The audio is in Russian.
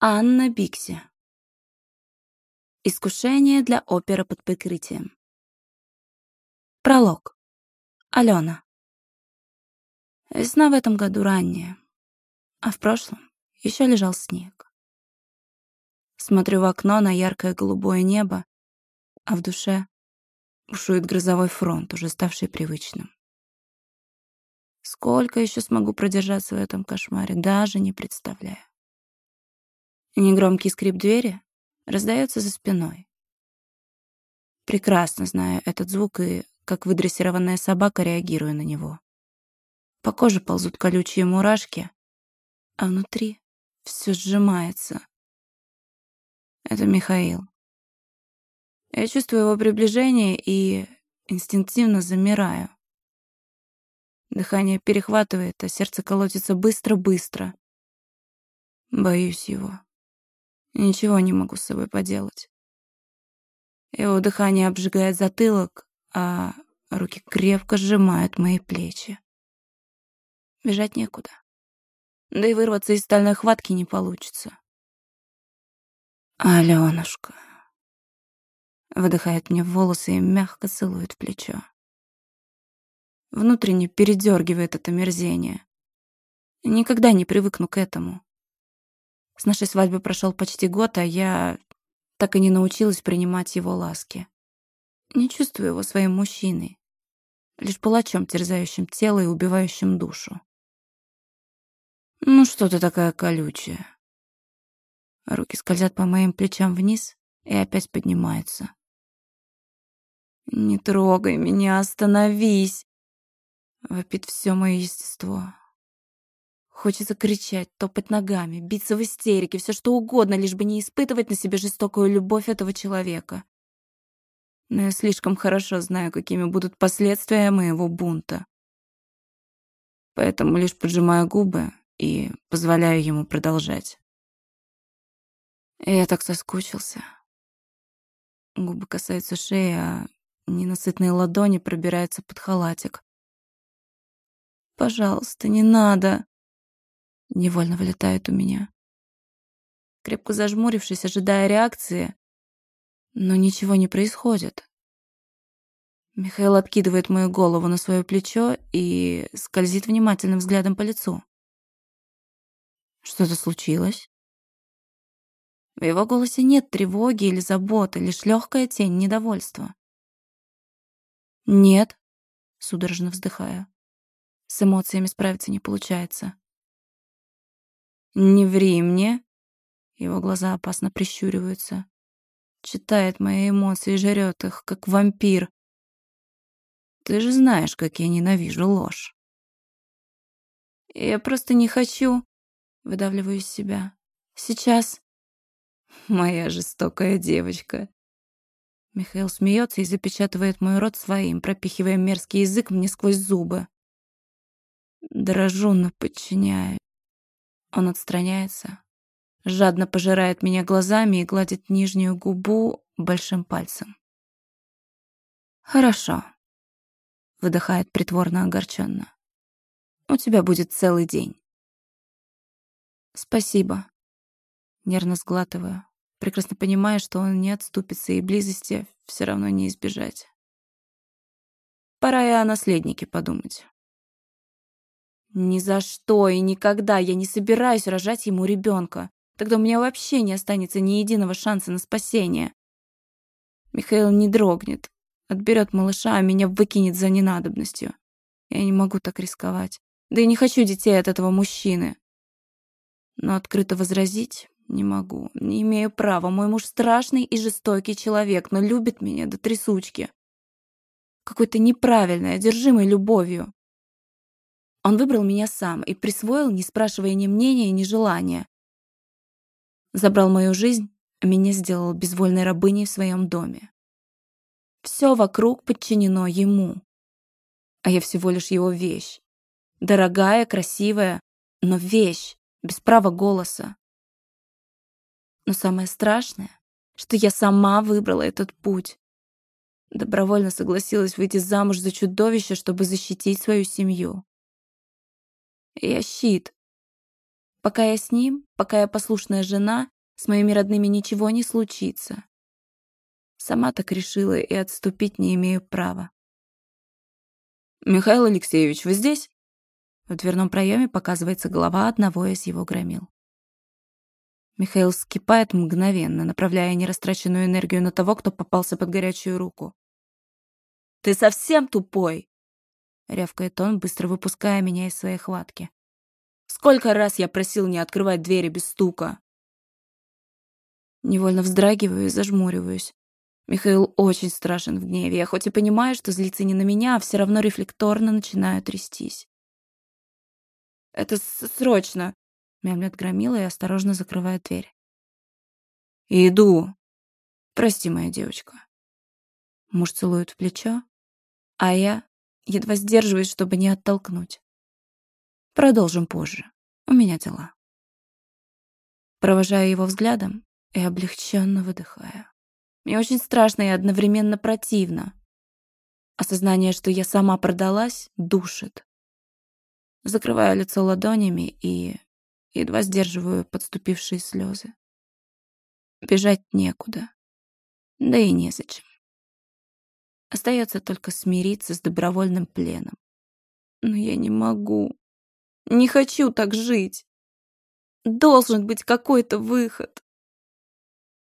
Анна Бикси. Искушение для оперы под прикрытием. Пролог. Алена. Весна в этом году ранняя, а в прошлом еще лежал снег. Смотрю в окно на яркое голубое небо, а в душе бушует грозовой фронт, уже ставший привычным. Сколько еще смогу продержаться в этом кошмаре, даже не представляю. Негромкий скрип двери раздается за спиной. Прекрасно знаю этот звук и, как выдрессированная собака, реагирую на него. По коже ползут колючие мурашки, а внутри все сжимается. Это Михаил. Я чувствую его приближение и инстинктивно замираю. Дыхание перехватывает, а сердце колотится быстро-быстро. Боюсь его. Ничего не могу с собой поделать. Его дыхание обжигает затылок, а руки крепко сжимают мои плечи. Бежать некуда. Да и вырваться из стальной хватки не получится. Алёнушка. Выдыхает мне волосы и мягко целует в плечо. Внутренне передергивает это мерзение. Никогда не привыкну к этому. С нашей свадьбы прошел почти год, а я так и не научилась принимать его ласки. Не чувствую его своим мужчиной, лишь палачом, терзающим тело и убивающим душу. Ну что ты такая колючая? Руки скользят по моим плечам вниз и опять поднимаются. «Не трогай меня, остановись!» Вопит все мое естество. Хочется кричать, топать ногами, биться в истерике, все что угодно, лишь бы не испытывать на себе жестокую любовь этого человека. Но я слишком хорошо знаю, какими будут последствия моего бунта. Поэтому лишь поджимаю губы и позволяю ему продолжать. Я так соскучился. Губы касаются шеи, а ненасытные ладони пробираются под халатик. «Пожалуйста, не надо!» Невольно вылетает у меня. Крепко зажмурившись, ожидая реакции, но ничего не происходит. Михаил откидывает мою голову на свое плечо и скользит внимательным взглядом по лицу. Что-то случилось? В его голосе нет тревоги или заботы, лишь легкая тень недовольства. «Нет», — судорожно вздыхаю. С эмоциями справиться не получается. «Не ври мне!» Его глаза опасно прищуриваются. Читает мои эмоции жрет их, как вампир. Ты же знаешь, как я ненавижу ложь. Я просто не хочу, выдавливаю из себя. Сейчас. Моя жестокая девочка. Михаил смеется и запечатывает мой рот своим, пропихивая мерзкий язык мне сквозь зубы. Дрожу, но подчиняю. Он отстраняется, жадно пожирает меня глазами и гладит нижнюю губу большим пальцем. «Хорошо», — выдыхает притворно огорченно. «У тебя будет целый день». «Спасибо», — нервно сглатываю, прекрасно понимая, что он не отступится и близости все равно не избежать. Пора и о наследнике подумать. Ни за что и никогда я не собираюсь рожать ему ребенка. Тогда у меня вообще не останется ни единого шанса на спасение. Михаил не дрогнет, отберет малыша, а меня выкинет за ненадобностью. Я не могу так рисковать. Да и не хочу детей от этого мужчины. Но открыто возразить не могу, не имею права. Мой муж страшный и жестокий человек, но любит меня до трясучки. Какой-то неправильной, одержимой любовью. Он выбрал меня сам и присвоил, не спрашивая ни мнения, ни желания. Забрал мою жизнь, а меня сделал безвольной рабыней в своем доме. Все вокруг подчинено ему. А я всего лишь его вещь. Дорогая, красивая, но вещь, без права голоса. Но самое страшное, что я сама выбрала этот путь. Добровольно согласилась выйти замуж за чудовище, чтобы защитить свою семью. Я щит. Пока я с ним, пока я послушная жена, с моими родными ничего не случится. Сама так решила и отступить не имею права. «Михаил Алексеевич, вы здесь?» В дверном проеме показывается голова одного из его громил. Михаил скипает мгновенно, направляя нерастраченную энергию на того, кто попался под горячую руку. «Ты совсем тупой!» — рявкает он, быстро выпуская меня из своей хватки. «Сколько раз я просил не открывать двери без стука!» Невольно вздрагиваю и зажмуриваюсь. Михаил очень страшен в гневе. Я хоть и понимаю, что злится не на меня, а все равно рефлекторно начинаю трястись. «Это срочно!» — мямлет громила и осторожно закрывает дверь. «Иду!» «Прости, моя девочка». Муж целует в плечо, а я едва сдерживаюсь, чтобы не оттолкнуть. Продолжим позже. У меня дела. Провожаю его взглядом и облегченно выдыхаю. Мне очень страшно и одновременно противно. Осознание, что я сама продалась, душит. Закрываю лицо ладонями и едва сдерживаю подступившие слезы. Бежать некуда. Да и незачем. Остается только смириться с добровольным пленом. Но я не могу. Не хочу так жить. Должен быть какой-то выход.